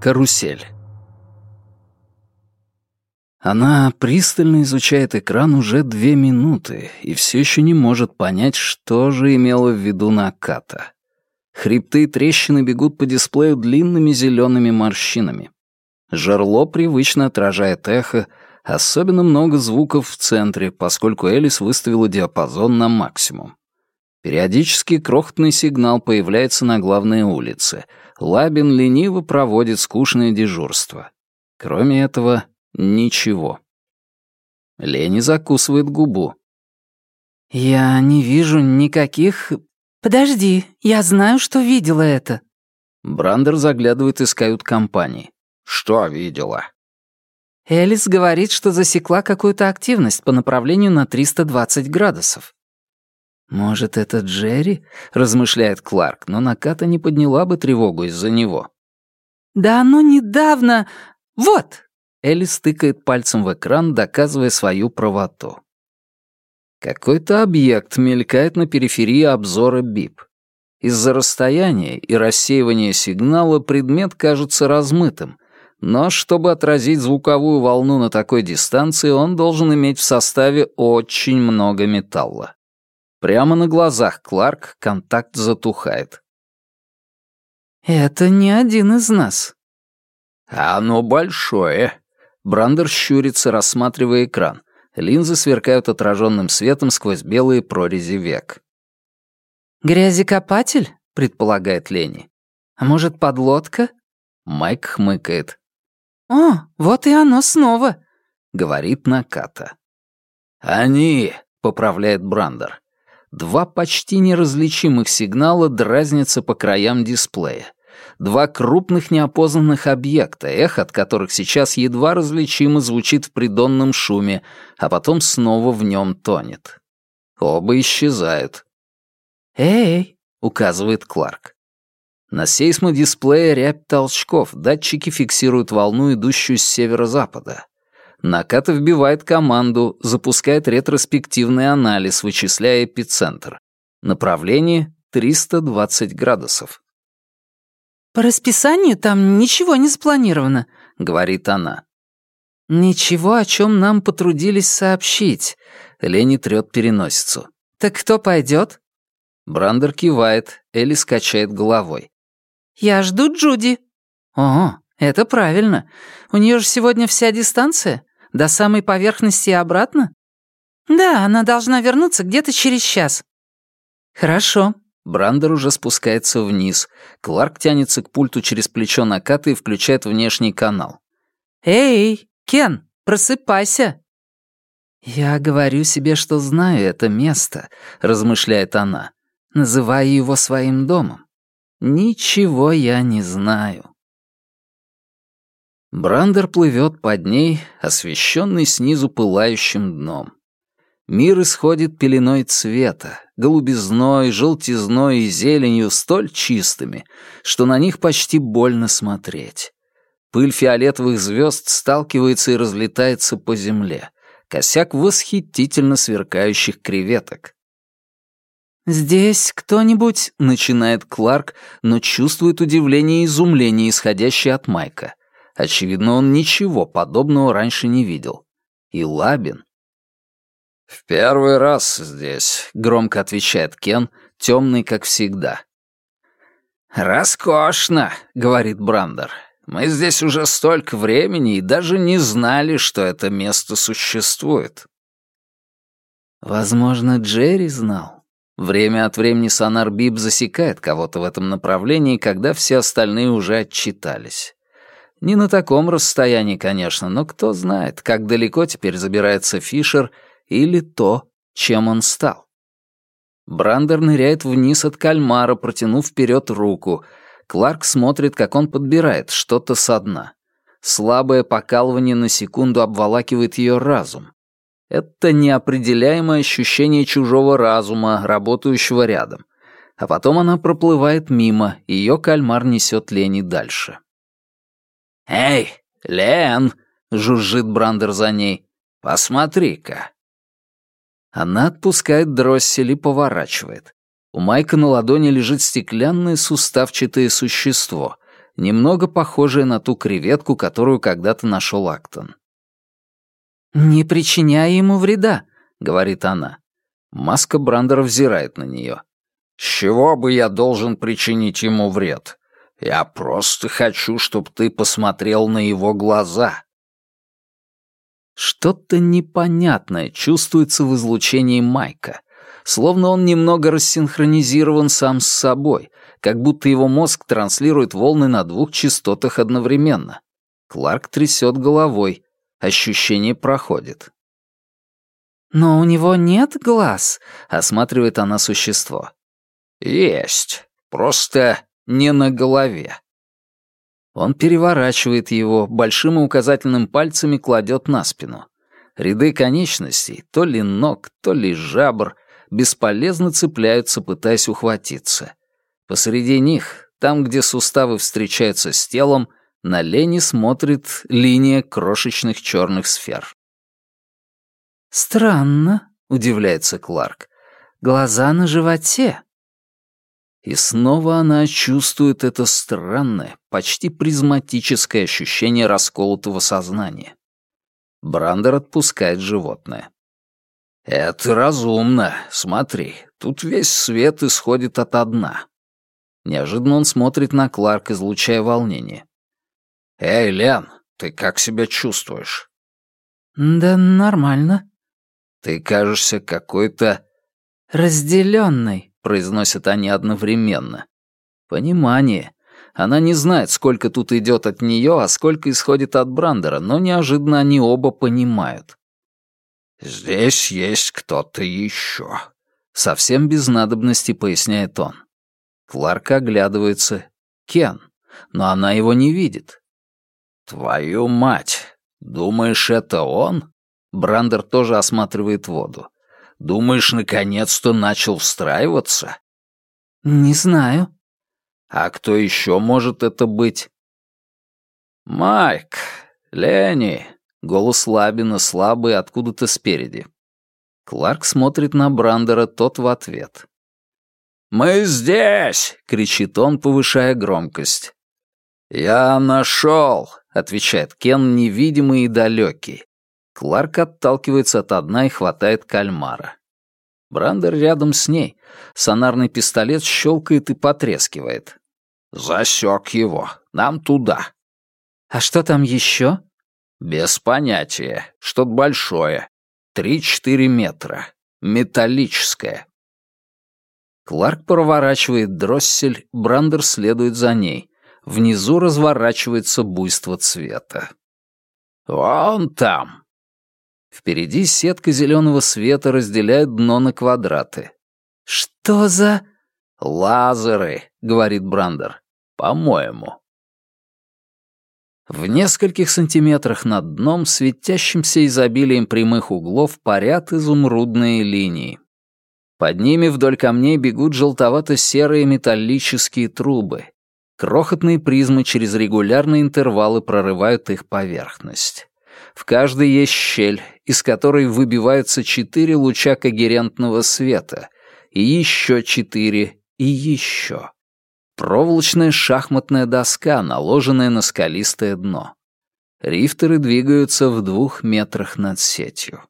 Карусель. Она пристально изучает экран уже две минуты и все еще не может понять, что же имела в виду Наката. Хребты и трещины бегут по дисплею длинными зелеными морщинами. Жерло привычно отражает эхо, особенно много звуков в центре, поскольку Элис выставила диапазон на максимум. Периодически крохотный сигнал появляется на главной улице. Лабин лениво проводит скучное дежурство. Кроме этого, ничего. Лени закусывает губу. «Я не вижу никаких...» «Подожди, я знаю, что видела это». Брандер заглядывает из кают-компании. «Что видела?» Элис говорит, что засекла какую-то активность по направлению на 320 градусов. «Может, это Джерри?» — размышляет Кларк, но Наката не подняла бы тревогу из-за него. «Да оно недавно... Вот!» Элли стыкает пальцем в экран, доказывая свою правоту. Какой-то объект мелькает на периферии обзора БИП. Из-за расстояния и рассеивания сигнала предмет кажется размытым, но чтобы отразить звуковую волну на такой дистанции, он должен иметь в составе очень много металла. Прямо на глазах Кларк контакт затухает. «Это не один из нас». «Оно большое». Брандер щурится, рассматривая экран. Линзы сверкают отраженным светом сквозь белые прорези век. «Грязекопатель?» — предполагает Лени. «А может, подлодка?» Майк хмыкает. «О, вот и оно снова», — говорит Наката. «Они», — поправляет Брандер. Два почти неразличимых сигнала дразнятся по краям дисплея. Два крупных неопознанных объекта, эхо от которых сейчас едва различимо звучит в придонном шуме, а потом снова в нем тонет. Оба исчезают. «Эй!» — указывает Кларк. На сейсмодисплее рябь толчков, датчики фиксируют волну, идущую с северо-запада. Наката вбивает команду, запускает ретроспективный анализ, вычисляя эпицентр. Направление — 320 градусов. «По расписанию там ничего не спланировано», — говорит она. «Ничего, о чем нам потрудились сообщить», — Лени трет переносицу. «Так кто пойдет?» Брандер кивает, Элли скачает головой. «Я жду Джуди». «О, это правильно. У нее же сегодня вся дистанция. До самой поверхности и обратно? Да, она должна вернуться где-то через час. Хорошо. Брандер уже спускается вниз. Кларк тянется к пульту через плечо наката и включает внешний канал. «Эй, Кен, просыпайся!» «Я говорю себе, что знаю это место», — размышляет она, называя его своим домом. «Ничего я не знаю». Брандер плывет под ней, освещенный снизу пылающим дном. Мир исходит пеленой цвета, голубизной, желтизной и зеленью столь чистыми, что на них почти больно смотреть. Пыль фиолетовых звезд сталкивается и разлетается по земле. Косяк восхитительно сверкающих креветок. «Здесь кто-нибудь...» — начинает Кларк, но чувствует удивление и изумление, исходящее от Майка. Очевидно, он ничего подобного раньше не видел. И Лабин... «В первый раз здесь», — громко отвечает Кен, темный, как всегда. «Роскошно», — говорит Брандер. «Мы здесь уже столько времени и даже не знали, что это место существует». Возможно, Джерри знал. Время от времени сонар Биб засекает кого-то в этом направлении, когда все остальные уже отчитались. Не на таком расстоянии, конечно, но кто знает, как далеко теперь забирается Фишер или то, чем он стал. Брандер ныряет вниз от кальмара, протянув вперед руку. Кларк смотрит, как он подбирает что-то со дна. Слабое покалывание на секунду обволакивает ее разум. Это неопределяемое ощущение чужого разума, работающего рядом. А потом она проплывает мимо, ее кальмар несет Лени дальше. «Эй, Лен!» — жужжит Брандер за ней. «Посмотри-ка!» Она отпускает дроссель и поворачивает. У Майка на ладони лежит стеклянное суставчатое существо. немного похожее на ту креветку, которую когда-то нашел Актон. «Не причиняя ему вреда», — говорит она. Маска Брандера взирает на нее. «С чего бы я должен причинить ему вред? Я просто хочу, чтобы ты посмотрел на его глаза». Что-то непонятное чувствуется в излучении Майка, словно он немного рассинхронизирован сам с собой, как будто его мозг транслирует волны на двух частотах одновременно. Кларк трясет головой, ощущение проходит. «Но у него нет глаз», — осматривает она существо. «Есть, просто не на голове». Он переворачивает его, большим и указательным пальцами кладет на спину. Ряды конечностей, то ли ног, то ли жабр, бесполезно цепляются, пытаясь ухватиться. Посреди них, там, где суставы встречаются с телом, на Лени смотрит линия крошечных черных сфер. «Странно», — удивляется Кларк. «Глаза на животе». И снова она чувствует это странное, почти призматическое ощущение расколотого сознания. Брандер отпускает животное. «Это разумно. Смотри, тут весь свет исходит от одна». Неожиданно он смотрит на Кларк, излучая волнение. «Эй, Лен, ты как себя чувствуешь?» «Да нормально». «Ты кажешься какой-то...» «Разделенной», — произносят они одновременно. «Понимание. Она не знает, сколько тут идет от нее, а сколько исходит от Брандера, но неожиданно они оба понимают. «Здесь есть кто-то еще», — совсем без надобности поясняет он. Кларк оглядывается. Кен, но она его не видит. «Твою мать! Думаешь, это он?» Брандер тоже осматривает воду. «Думаешь, наконец-то начал встраиваться?» «Не знаю». «А кто еще может это быть?» «Майк, Ленни», — голос Лабина слабый откуда-то спереди. Кларк смотрит на Брандера, тот в ответ. «Мы здесь!» — кричит он, повышая громкость. «Я нашел!» — отвечает Кен, невидимый и далекий. Кларк отталкивается от одна и хватает кальмара. Брандер рядом с ней. Сонарный пистолет щелкает и потрескивает. «Засек его. Нам туда». «А что там еще?» «Без понятия. Что-то большое. Три-четыре метра. Металлическое». Кларк проворачивает дроссель, Брандер следует за ней. Внизу разворачивается буйство цвета. «Вон там!» Впереди сетка зеленого света разделяет дно на квадраты. «Что за...» «Лазеры», — говорит Брандер. «По-моему». В нескольких сантиметрах над дном, светящимся изобилием прямых углов, парят изумрудные линии. Под ними вдоль камней бегут желтовато-серые металлические трубы. Крохотные призмы через регулярные интервалы прорывают их поверхность. В каждой есть щель, из которой выбиваются четыре луча когерентного света, и еще четыре, и еще. Проволочная шахматная доска, наложенная на скалистое дно. Рифтеры двигаются в двух метрах над сетью.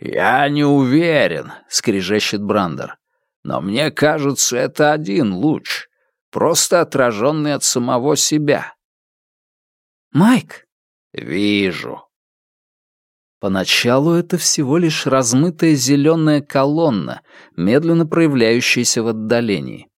«Я не уверен», — скрежещет Брандер. «Но мне кажется, это один луч, просто отраженный от самого себя». «Майк!» «Вижу». Поначалу это всего лишь размытая зеленая колонна, медленно проявляющаяся в отдалении.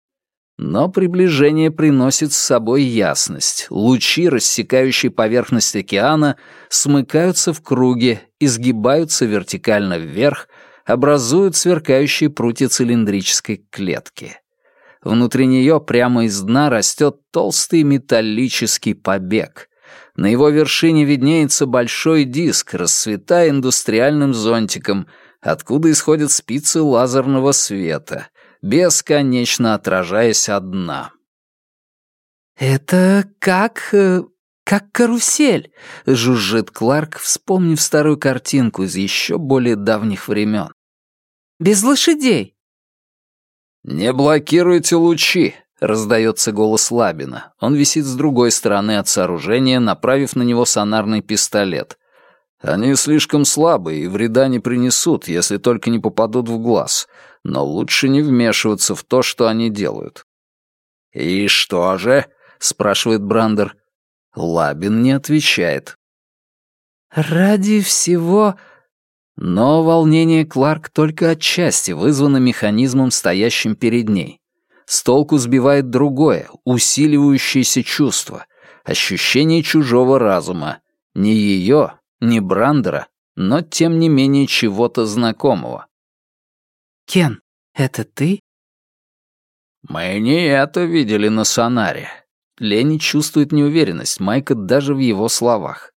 Но приближение приносит с собой ясность. Лучи, рассекающие поверхность океана, смыкаются в круге, изгибаются вертикально вверх, образуют сверкающие прутья цилиндрической клетки. Внутри нее прямо из дна растет толстый металлический побег. На его вершине виднеется большой диск, расцветая индустриальным зонтиком, откуда исходят спицы лазерного света — бесконечно отражаясь от дна. «Это как... Э, как карусель», — жужжит Кларк, вспомнив старую картинку из еще более давних времен. «Без лошадей». «Не блокируйте лучи», — раздается голос Лабина. Он висит с другой стороны от сооружения, направив на него сонарный пистолет. «Они слишком слабые и вреда не принесут, если только не попадут в глаз, но лучше не вмешиваться в то, что они делают». «И что же?» — спрашивает Брандер. Лабин не отвечает. «Ради всего...» Но волнение Кларк только отчасти вызвано механизмом, стоящим перед ней. С толку сбивает другое, усиливающееся чувство, ощущение чужого разума. Не ее, не Брандера, но тем не менее чего-то знакомого. «Кен, это ты?» «Мы не это видели на сонаре». Ленни чувствует неуверенность Майка даже в его словах.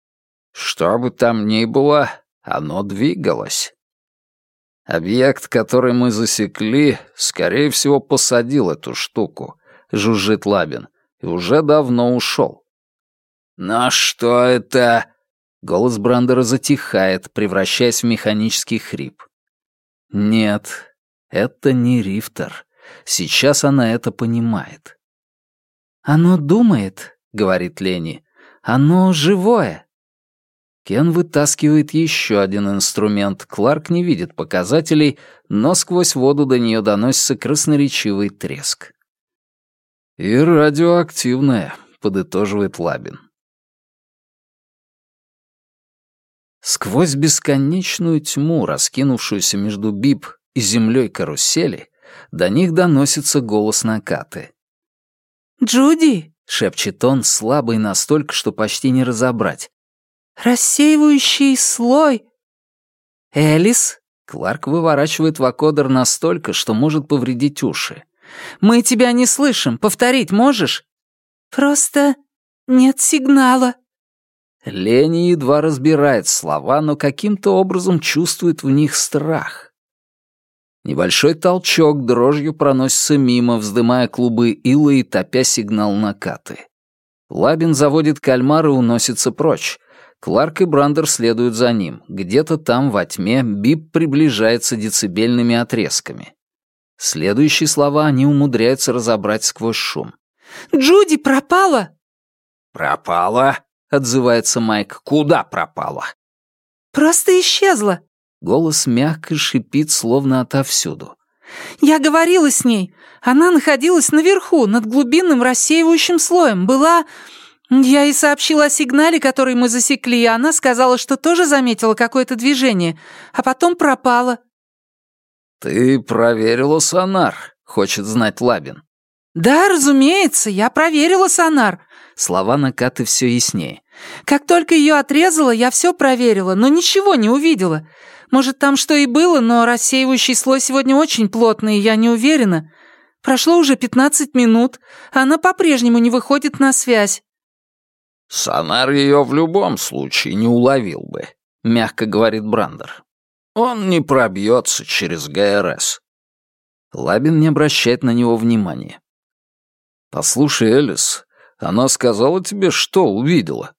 «Что бы там ни было, оно двигалось». Объект, который мы засекли, скорее всего, посадил эту штуку, жужжит Лабин, и уже давно ушел. Но что это? Голос Брандера затихает, превращаясь в механический хрип. Нет, это не Рифтер. Сейчас она это понимает. «Оно думает», — говорит Лени. «Оно живое». Кен вытаскивает еще один инструмент. Кларк не видит показателей, но сквозь воду до нее доносится красноречивый треск. «И радиоактивное», — подытоживает Лабин. Сквозь бесконечную тьму, раскинувшуюся между Бип и землей карусели, до них доносится голос Накаты. «Джуди!» — шепчет он, слабый настолько, что почти не разобрать. Рассеивающий слой. Элис? Кларк выворачивает вакодер настолько, что может повредить уши. Мы тебя не слышим. Повторить можешь? Просто нет сигнала. Лени едва разбирает слова, но каким-то образом чувствует в них страх. Небольшой толчок дрожью проносится мимо, вздымая клубы ила и топя сигнал накаты. Лабин заводит кальмар и уносится прочь. Кларк и Брандер следуют за ним. Где-то там, во тьме, Бип приближается децибельными отрезками. Следующие слова они умудряются разобрать сквозь шум. «Джуди пропала!» «Пропала?» — отзывается Майк. «Куда пропала?» «Просто исчезла!» Голос мягко шипит, словно отовсюду. «Я говорила с ней. Она находилась наверху, над глубинным рассеивающим слоем. Была «Я и сообщила о сигнале, который мы засекли, и она сказала, что тоже заметила какое-то движение, а потом пропала». «Ты проверила сонар?» — хочет знать Лабин. «Да, разумеется, я проверила сонар». Слова Накаты все яснее. «Как только ее отрезала, я все проверила, но ничего не увидела. Может, там что и было, но рассеивающий слой сегодня очень плотный, и я не уверена. Прошло уже пятнадцать минут, а она по-прежнему не выходит на связь. «Сонар ее в любом случае не уловил бы», — мягко говорит Брандер. «Он не пробьется через ГРС». Лабин не обращает на него внимания. «Послушай, Элис, она сказала тебе, что увидела?»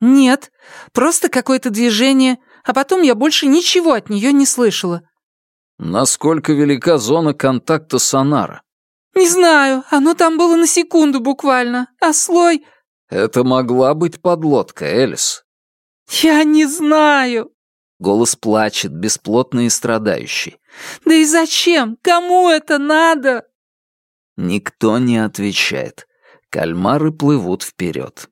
«Нет, просто какое-то движение, а потом я больше ничего от нее не слышала». «Насколько велика зона контакта сонара?» «Не знаю, оно там было на секунду буквально, а слой...» Это могла быть подлодка, Элис. Я не знаю. Голос плачет, бесплотный и страдающий. Да и зачем? Кому это надо? Никто не отвечает. Кальмары плывут вперед.